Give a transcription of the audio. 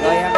可以啊